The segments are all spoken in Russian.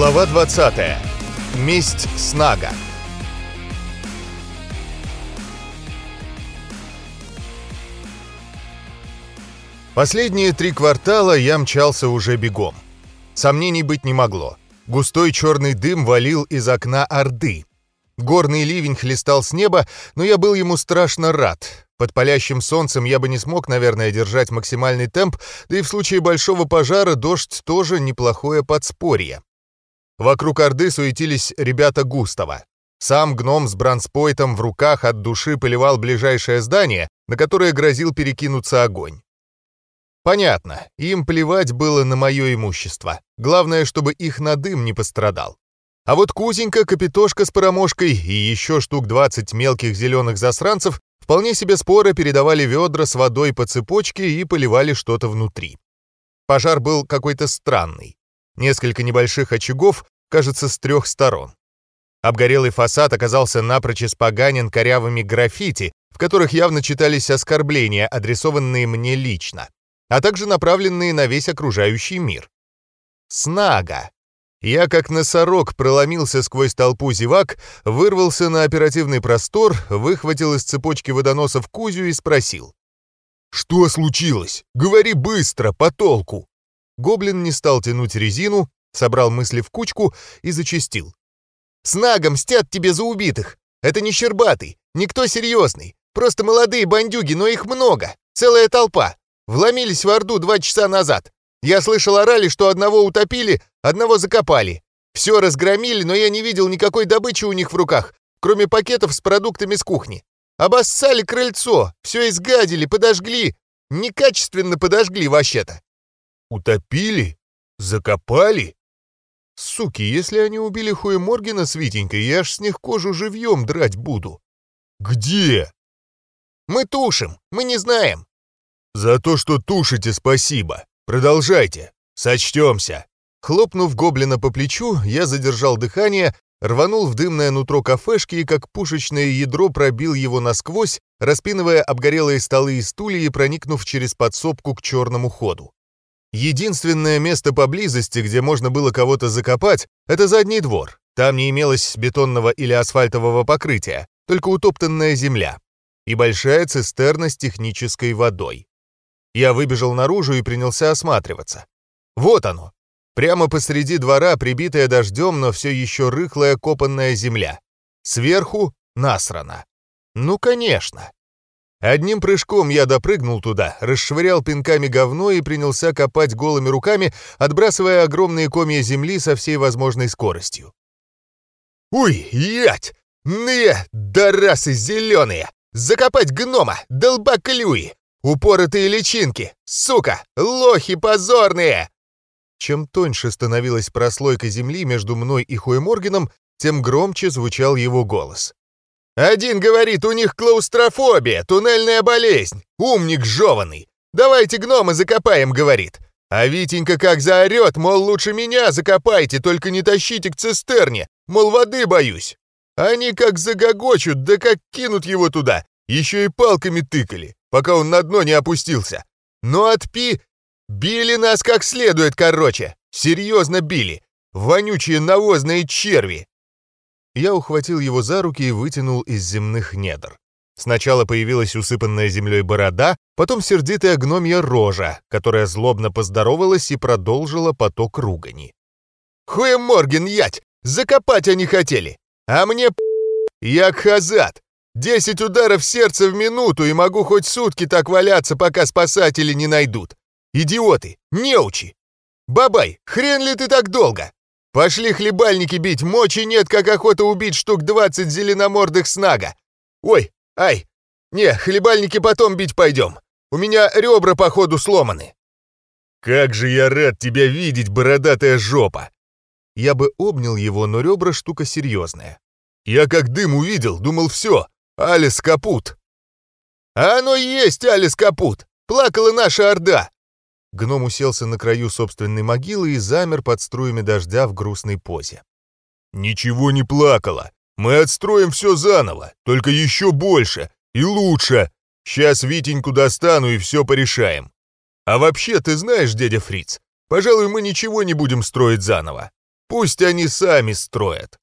Глава 20. Месть Снага. Последние три квартала я мчался уже бегом. Сомнений быть не могло. Густой черный дым валил из окна Орды. Горный ливень хлестал с неба, но я был ему страшно рад. Под палящим солнцем я бы не смог, наверное, держать максимальный темп, да и в случае большого пожара дождь тоже неплохое подспорье. Вокруг Орды суетились ребята Густава. Сам гном с бранспойтом в руках от души поливал ближайшее здание, на которое грозил перекинуться огонь. Понятно, им плевать было на мое имущество. Главное, чтобы их надым не пострадал. А вот Кузенька, Капитошка с Парамошкой и еще штук 20 мелких зеленых засранцев вполне себе споро передавали ведра с водой по цепочке и поливали что-то внутри. Пожар был какой-то странный. Несколько небольших очагов, кажется, с трех сторон. Обгорелый фасад оказался напрочь испоганен корявыми граффити, в которых явно читались оскорбления, адресованные мне лично, а также направленные на весь окружающий мир. Снага. Я, как носорог, проломился сквозь толпу зевак, вырвался на оперативный простор, выхватил из цепочки водоносов Кузю и спросил. «Что случилось? Говори быстро, по толку!» Гоблин не стал тянуть резину, собрал мысли в кучку и зачастил. «С нагом мстят тебе за убитых! Это не Щербатый, никто серьезный, просто молодые бандюги, но их много, целая толпа. Вломились в Орду два часа назад. Я слышал, орали, что одного утопили, одного закопали. Все разгромили, но я не видел никакой добычи у них в руках, кроме пакетов с продуктами с кухни. Обоссали крыльцо, все изгадили, подожгли. Некачественно подожгли вообще-то. Утопили? Закопали? Суки, если они убили Хуя Моргена с Витенькой, я аж с них кожу живьем драть буду. Где? Мы тушим, мы не знаем. За то, что тушите, спасибо. Продолжайте. Сочтемся. Хлопнув гоблина по плечу, я задержал дыхание, рванул в дымное нутро кафешки и как пушечное ядро пробил его насквозь, распинывая обгорелые столы и стулья и проникнув через подсобку к черному ходу. Единственное место поблизости, где можно было кого-то закопать, это задний двор. Там не имелось бетонного или асфальтового покрытия, только утоптанная земля. И большая цистерна с технической водой. Я выбежал наружу и принялся осматриваться. Вот оно. Прямо посреди двора, прибитая дождем, но все еще рыхлая копанная земля. Сверху насрано. Ну, конечно. Одним прыжком я допрыгнул туда, расшвырял пинками говно и принялся копать голыми руками, отбрасывая огромные комья земли со всей возможной скоростью. «Уй, ять! Не, дарасы зеленые! Закопать гнома, долбоклюи! Упоротые личинки! Сука! Лохи позорные!» Чем тоньше становилась прослойка земли между мной и Хуэморгеном, тем громче звучал его голос. Один говорит, у них клаустрофобия, туннельная болезнь. Умник жеванный. Давайте гнома закопаем, говорит. А Витенька как заорет, мол, лучше меня закопайте, только не тащите к цистерне, мол, воды боюсь. Они как загогочут, да как кинут его туда, еще и палками тыкали, пока он на дно не опустился. Но отпи... Били нас как следует, короче. Серьезно били. Вонючие навозные черви. Я ухватил его за руки и вытянул из земных недр. Сначала появилась усыпанная землей борода, потом сердитая гномья рожа, которая злобно поздоровалась и продолжила поток ругани. «Хуя Морген, ять! Закопать они хотели! А мне Я хазат! Десять ударов сердца в минуту и могу хоть сутки так валяться, пока спасатели не найдут! Идиоты! Неучи! Бабай, хрен ли ты так долго? Пошли хлебальники бить, мочи нет, как охота убить штук 20 зеленомордых снага. Ой, ай, не, хлебальники потом бить пойдем. У меня ребра, походу, сломаны. Как же я рад тебя видеть, бородатая жопа. Я бы обнял его, но ребра штука серьезная. Я как дым увидел, думал, все, Алис капут. А оно есть, Алис капут. Плакала наша орда. Гном уселся на краю собственной могилы и замер под струями дождя в грустной позе. «Ничего не плакала. Мы отстроим все заново, только еще больше и лучше. Сейчас Витеньку достану и все порешаем. А вообще, ты знаешь, дядя Фриц, пожалуй, мы ничего не будем строить заново. Пусть они сами строят.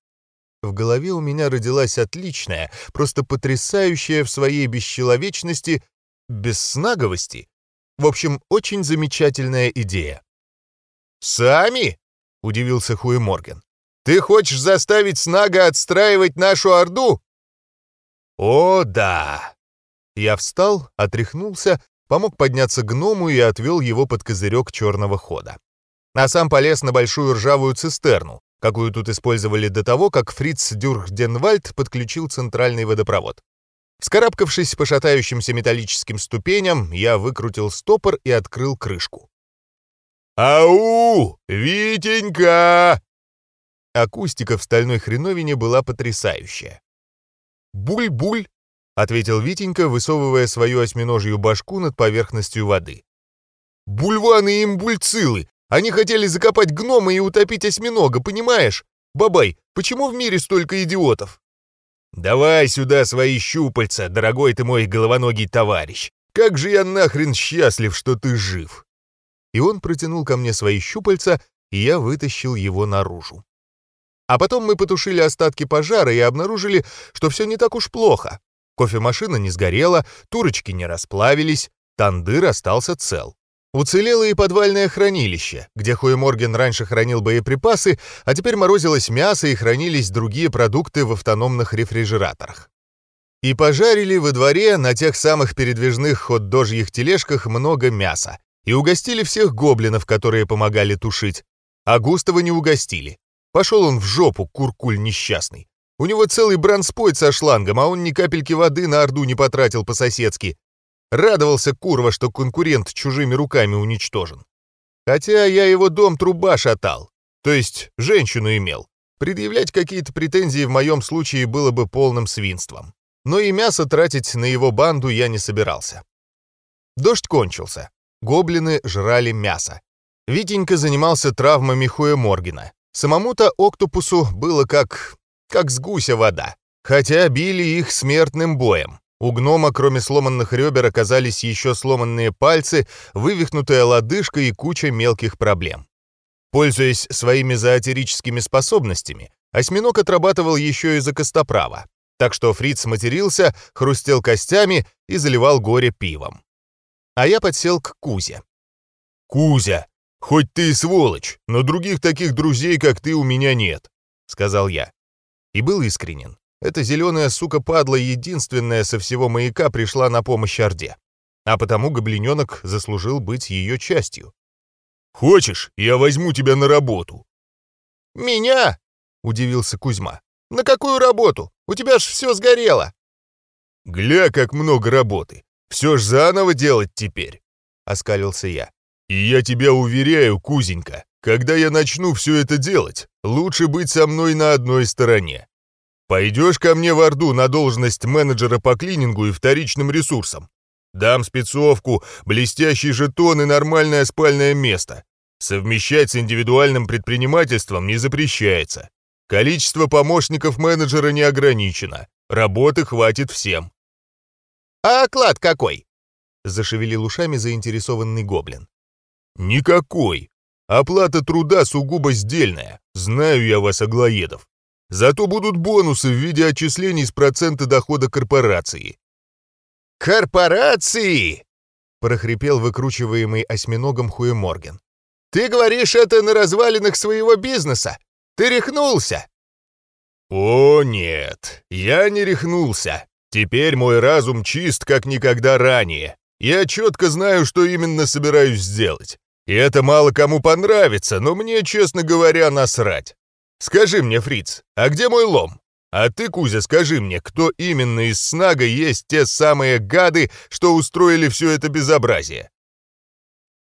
В голове у меня родилась отличная, просто потрясающая в своей бесчеловечности, бесснаговости, в общем, очень замечательная идея. «Сами?» — удивился Хуи Морген. «Ты хочешь заставить Снага отстраивать нашу Орду?» «О, да!» Я встал, отряхнулся, помог подняться гному и отвел его под козырек черного хода. А сам полез на большую ржавую цистерну, какую тут использовали до того, как Фриц Дюрхденвальд подключил центральный водопровод. Вскарабкавшись по шатающимся металлическим ступеням, я выкрутил стопор и открыл крышку. «Ау! Витенька!» Акустика в стальной хреновине была потрясающая. «Буль-буль!» — ответил Витенька, высовывая свою осьминожью башку над поверхностью воды. «Бульваны им бульцилы! Они хотели закопать гнома и утопить осьминога, понимаешь? Бабай, почему в мире столько идиотов?» «Давай сюда свои щупальца, дорогой ты мой головоногий товарищ! Как же я нахрен счастлив, что ты жив!» И он протянул ко мне свои щупальца, и я вытащил его наружу. А потом мы потушили остатки пожара и обнаружили, что все не так уж плохо. Кофемашина не сгорела, турочки не расплавились, тандыр остался цел. Уцелело и подвальное хранилище, где Хуеморген раньше хранил боеприпасы, а теперь морозилось мясо и хранились другие продукты в автономных рефрижераторах. И пожарили во дворе на тех самых передвижных хот-дожьих тележках много мяса. И угостили всех гоблинов, которые помогали тушить. А Густава не угостили. Пошел он в жопу, куркуль несчастный. У него целый бранспойт со шлангом, а он ни капельки воды на Орду не потратил по-соседски. Радовался Курва, что конкурент чужими руками уничтожен. Хотя я его дом труба шатал, то есть женщину имел. Предъявлять какие-то претензии в моем случае было бы полным свинством. Но и мясо тратить на его банду я не собирался. Дождь кончился. Гоблины жрали мясо. Витенька занимался травмами Хуя Моргена. Самому-то Октопусу было как... как с гуся вода. Хотя били их смертным боем. У гнома, кроме сломанных ребер, оказались еще сломанные пальцы, вывихнутая лодыжка и куча мелких проблем. Пользуясь своими зоотерическими способностями, осьминог отрабатывал еще и за костоправа, так что фриц матерился, хрустел костями и заливал горе пивом. А я подсел к Кузе. «Кузя, хоть ты и сволочь, но других таких друзей, как ты, у меня нет», — сказал я. И был искренен. Эта зеленая сука-падла единственная со всего маяка пришла на помощь Орде. А потому гоблиненок заслужил быть ее частью. «Хочешь, я возьму тебя на работу?» «Меня?» — удивился Кузьма. «На какую работу? У тебя ж все сгорело!» «Гля, как много работы! Все ж заново делать теперь!» — оскалился я. «И я тебя уверяю, Кузенька, когда я начну все это делать, лучше быть со мной на одной стороне. Пойдешь ко мне в Орду на должность менеджера по клинингу и вторичным ресурсам. Дам спецовку, блестящий жетон и нормальное спальное место. Совмещать с индивидуальным предпринимательством не запрещается. Количество помощников менеджера не ограничено. Работы хватит всем. «А оклад какой?» — зашевелил ушами заинтересованный гоблин. «Никакой. Оплата труда сугубо сдельная. Знаю я вас, аглоедов. Зато будут бонусы в виде отчислений с процента дохода корпорации». «Корпорации!» — прохрипел выкручиваемый осьминогом Хуеморген. «Ты говоришь это на развалинах своего бизнеса? Ты рехнулся!» «О, нет, я не рехнулся. Теперь мой разум чист, как никогда ранее. Я четко знаю, что именно собираюсь сделать. И это мало кому понравится, но мне, честно говоря, насрать. Скажи мне, Фриц, а где мой лом? А ты, Кузя, скажи мне, кто именно из Снага есть те самые гады, что устроили все это безобразие?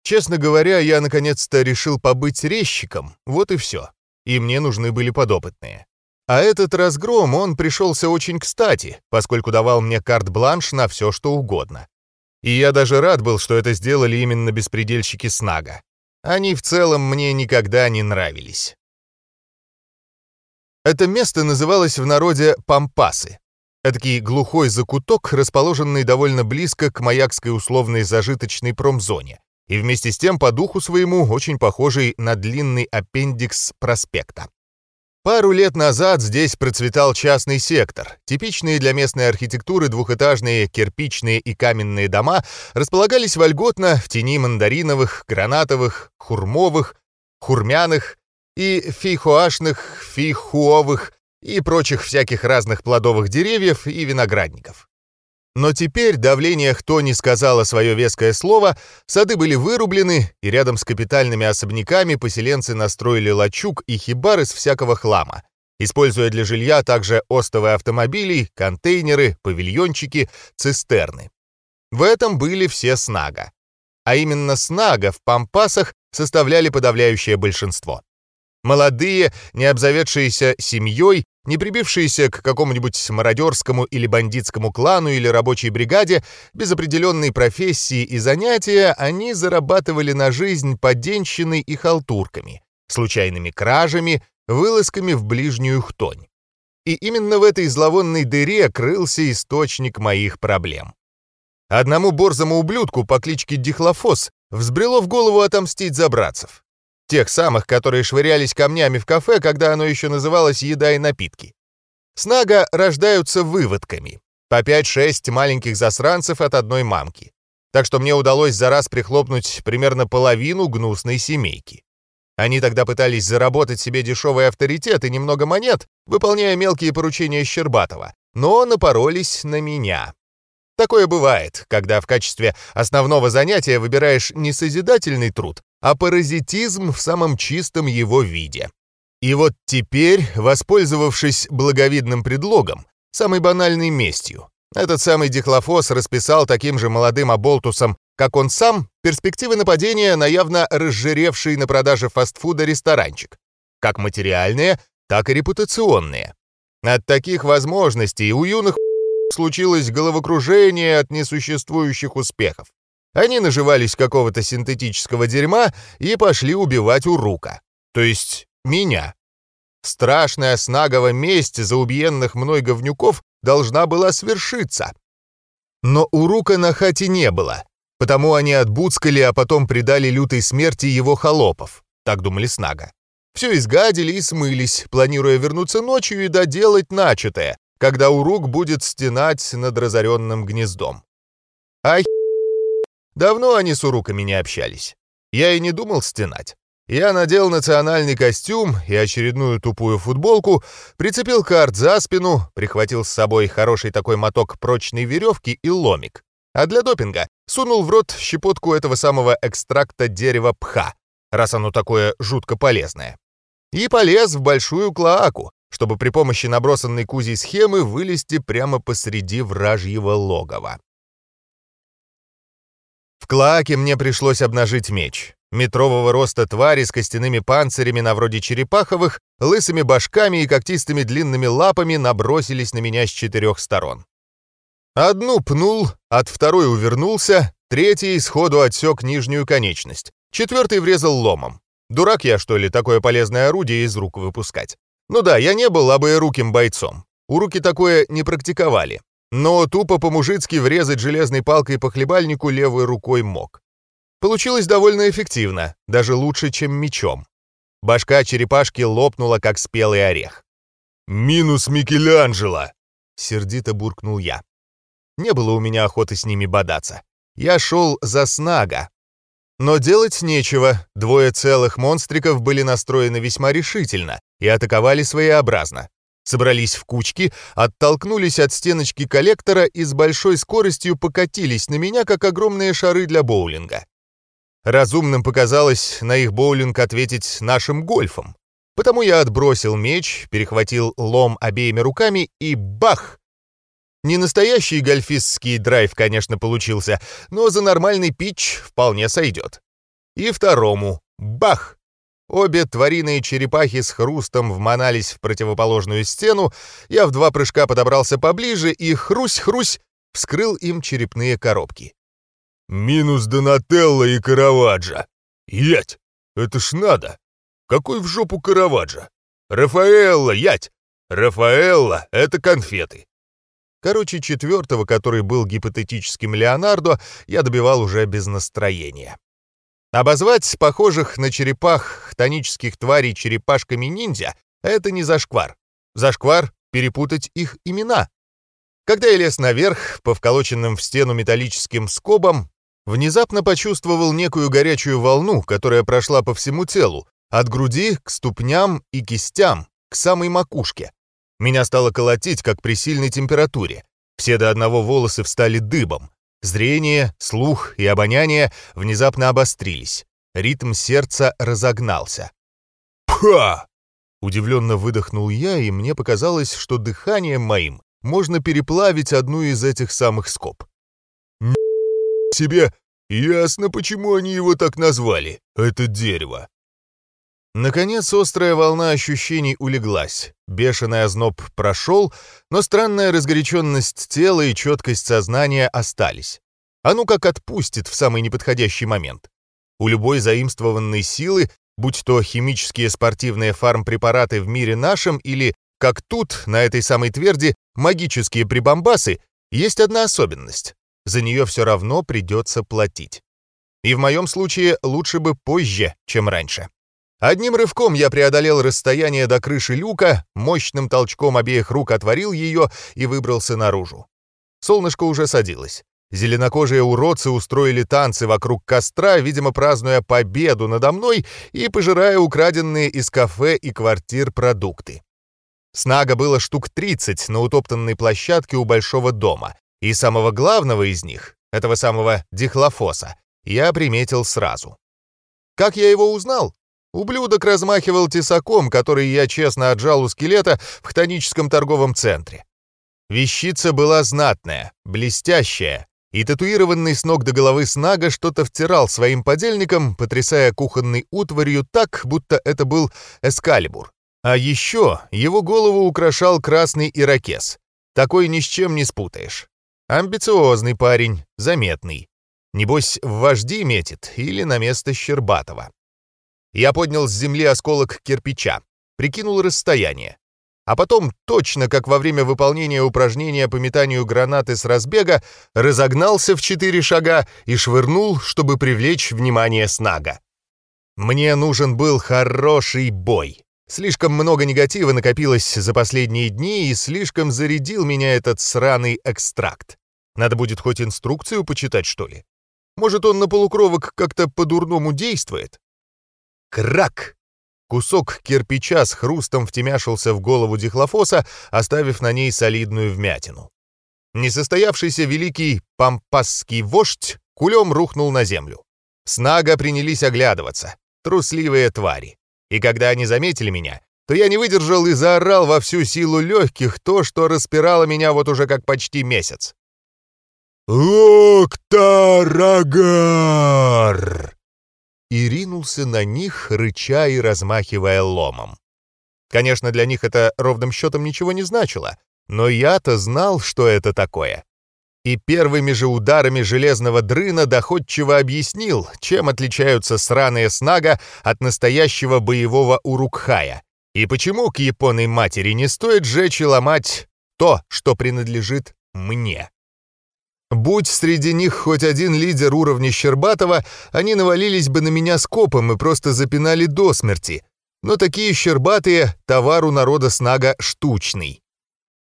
Честно говоря, я наконец-то решил побыть резчиком, вот и все. И мне нужны были подопытные. А этот разгром, он пришелся очень кстати, поскольку давал мне карт-бланш на все, что угодно. И я даже рад был, что это сделали именно беспредельщики Снага. Они в целом мне никогда не нравились. Это место называлось в народе Пампасы. Этакий глухой закуток, расположенный довольно близко к маякской условной зажиточной промзоне, и вместе с тем по духу своему очень похожий на длинный аппендикс проспекта. Пару лет назад здесь процветал частный сектор. Типичные для местной архитектуры двухэтажные кирпичные и каменные дома располагались вольготно в тени мандариновых, гранатовых, хурмовых, хурмяных и фейхуашных, фейхуовых и прочих всяких разных плодовых деревьев и виноградников. Но теперь давление кто не сказала свое веское слово, сады были вырублены, и рядом с капитальными особняками поселенцы настроили лачуг и хибар из всякого хлама, используя для жилья также остовы автомобилей, контейнеры, павильончики, цистерны. В этом были все снага. А именно снага в пампасах составляли подавляющее большинство. Молодые, не обзаведшиеся семьей, не прибившиеся к какому-нибудь мародерскому или бандитскому клану или рабочей бригаде, без определенной профессии и занятия, они зарабатывали на жизнь поденщиной и халтурками, случайными кражами, вылазками в ближнюю хтонь. И именно в этой зловонной дыре крылся источник моих проблем. Одному борзому ублюдку по кличке Дихлофос взбрело в голову отомстить за братцев. Тех самых, которые швырялись камнями в кафе, когда оно еще называлось «Еда и напитки». Снага рождаются выводками. По 5-6 маленьких засранцев от одной мамки. Так что мне удалось за раз прихлопнуть примерно половину гнусной семейки. Они тогда пытались заработать себе дешевый авторитет и немного монет, выполняя мелкие поручения Щербатова, но напоролись на меня. Такое бывает, когда в качестве основного занятия выбираешь не созидательный труд, а паразитизм в самом чистом его виде. И вот теперь, воспользовавшись благовидным предлогом, самой банальной местью, этот самый Дихлофос расписал таким же молодым оболтусом, как он сам, перспективы нападения на явно разжиревший на продаже фастфуда ресторанчик. Как материальные, так и репутационные. От таких возможностей у юных случилось головокружение от несуществующих успехов. Они наживались какого-то синтетического дерьма и пошли убивать Урука. То есть меня. Страшная снагова месть за убиенных мной говнюков должна была свершиться. Но Урука на хате не было, потому они отбуцкали, а потом предали лютой смерти его холопов. Так думали снага. Все изгадили и смылись, планируя вернуться ночью и доделать начатое, когда Урук будет стенать над разоренным гнездом. Ах Давно они с уруками не общались. Я и не думал стенать. Я надел национальный костюм и очередную тупую футболку, прицепил карт за спину, прихватил с собой хороший такой моток прочной веревки и ломик. А для допинга сунул в рот щепотку этого самого экстракта дерева пха, раз оно такое жутко полезное. И полез в большую клоаку, чтобы при помощи набросанной кузей схемы вылезти прямо посреди вражьего логова. В клоаке мне пришлось обнажить меч. Метрового роста твари с костяными панцирями на вроде черепаховых, лысыми башками и когтистыми длинными лапами набросились на меня с четырех сторон. Одну пнул, от второй увернулся, третий сходу отсек нижнюю конечность, четвертый врезал ломом. Дурак я, что ли, такое полезное орудие из рук выпускать? Ну да, я не был обоеруким бойцом. У руки такое не практиковали. Но тупо по-мужицки врезать железной палкой по хлебальнику левой рукой мог. Получилось довольно эффективно, даже лучше, чем мечом. Башка черепашки лопнула, как спелый орех. «Минус Микеланджело!» — сердито буркнул я. Не было у меня охоты с ними бодаться. Я шел за снага. Но делать нечего, двое целых монстриков были настроены весьма решительно и атаковали своеобразно собрались в кучки, оттолкнулись от стеночки коллектора и с большой скоростью покатились на меня, как огромные шары для боулинга. Разумным показалось на их боулинг ответить нашим гольфом. Потому я отбросил меч, перехватил лом обеими руками и бах! Не настоящий гольфистский драйв, конечно, получился, но за нормальный питч вполне сойдет. И второму — бах! Обе твариные черепахи с хрустом вмонались в противоположную стену, я в два прыжка подобрался поближе и хрусь-хрусь вскрыл им черепные коробки. «Минус Донателло и Караваджо! Ять! Это ж надо! Какой в жопу Караваджо? Рафаэлло, ять! Рафаэлло — это конфеты!» Короче, четвертого, который был гипотетическим Леонардо, я добивал уже без настроения. Обозвать похожих на черепах хтонических тварей черепашками-ниндзя Это не зашквар. Зашквар — перепутать их имена. Когда я лез наверх, по вколоченным в стену металлическим скобам, внезапно почувствовал некую горячую волну, которая прошла по всему телу, от груди к ступням и кистям, к самой макушке. Меня стало колотить, как при сильной температуре. Все до одного волосы встали дыбом. Зрение, слух и обоняние внезапно обострились. Ритм сердца разогнался. «Пха!» Удивленно выдохнул я, и мне показалось, что дыханием моим можно переплавить одну из этих самых скоб. «Себе ясно, почему они его так назвали, это дерево». Наконец, острая волна ощущений улеглась. Бешеный озноб прошел, но странная разгоряченность тела и четкость сознания остались. А ну как отпустит в самый неподходящий момент. У любой заимствованной силы, будь то химические спортивные фармпрепараты в мире нашем или, как тут, на этой самой тверди, магические прибамбасы, есть одна особенность. За нее все равно придется платить. И в моем случае лучше бы позже, чем раньше. Одним рывком я преодолел расстояние до крыши люка, мощным толчком обеих рук отворил ее и выбрался наружу. Солнышко уже садилось. Зеленокожие уродцы устроили танцы вокруг костра, видимо, празднуя победу надо мной и пожирая украденные из кафе и квартир продукты. Снага было штук 30 на утоптанной площадке у большого дома, и самого главного из них, этого самого дихлофоса, я приметил сразу. Как я его узнал? Ублюдок размахивал тесаком, который я честно отжал у скелета в хтоническом торговом центре. Вещица была знатная, блестящая, и татуированный с ног до головы снага что-то втирал своим подельникам, потрясая кухонной утварью так, будто это был эскалибур. А еще его голову украшал красный ирокез. Такой ни с чем не спутаешь. Амбициозный парень, заметный. Небось, в вожди метит или на место Щербатова. Я поднял с земли осколок кирпича, прикинул расстояние. А потом, точно как во время выполнения упражнения по метанию гранаты с разбега, разогнался в четыре шага и швырнул, чтобы привлечь внимание снага. Мне нужен был хороший бой. Слишком много негатива накопилось за последние дни, и слишком зарядил меня этот сраный экстракт. Надо будет хоть инструкцию почитать, что ли? Может, он на полукровок как-то по-дурному действует? Крак! Кусок кирпича с хрустом втемяшился в голову дихлофоса, оставив на ней солидную вмятину. Несостоявшийся великий пампасский вождь кулем рухнул на землю. Снага принялись оглядываться, трусливые твари. И когда они заметили меня, то я не выдержал и заорал во всю силу легких то, что распирало меня вот уже как почти месяц. «Октарагар!» И ринулся на них, рыча и размахивая ломом. Конечно, для них это ровным счетом ничего не значило, но я-то знал, что это такое. И первыми же ударами железного дрына доходчиво объяснил, чем отличаются сраные снага от настоящего боевого урукхая, и почему к японной матери не стоит жечь и ломать то, что принадлежит мне. Будь среди них хоть один лидер уровня Щербатова, они навалились бы на меня скопом и просто запинали до смерти. Но такие щербатые — товар у народа снага штучный.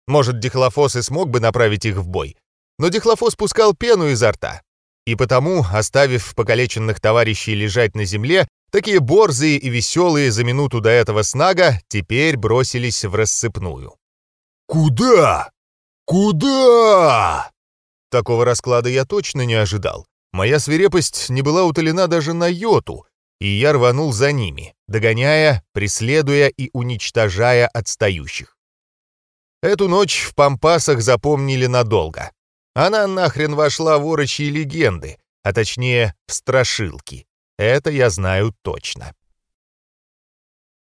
Может, Дихлофос и смог бы направить их в бой. Но Дихлофос пускал пену изо рта. И потому, оставив покалеченных товарищей лежать на земле, такие борзые и веселые за минуту до этого снага теперь бросились в рассыпную. «Куда? Куда?» Такого расклада я точно не ожидал. Моя свирепость не была утолена даже на йоту, и я рванул за ними, догоняя, преследуя и уничтожая отстающих. Эту ночь в Пампасах запомнили надолго. Она нахрен вошла в орочьи легенды, а точнее в страшилки. Это я знаю точно.